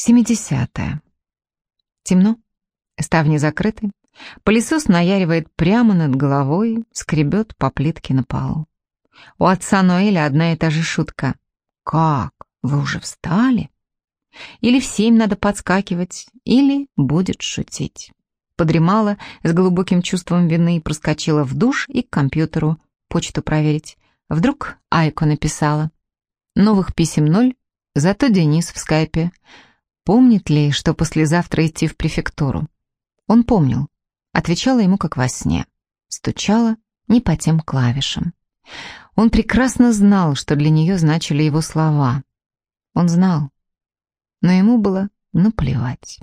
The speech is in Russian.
Семидесятое. Темно, ставни закрыты, пылесос наяривает прямо над головой, скребет по плитке на полу. У отца Ноэля одна и та же шутка. «Как? Вы уже встали?» Или в семь надо подскакивать, или будет шутить. Подремала с глубоким чувством вины, проскочила в душ и к компьютеру, почту проверить. Вдруг Айко написала. Новых писем ноль, зато Денис в скайпе. Помнит ли, что послезавтра идти в префектуру? Он помнил. Отвечала ему как во сне. Стучала не по тем клавишам. Он прекрасно знал, что для нее значили его слова. Он знал. Но ему было наплевать.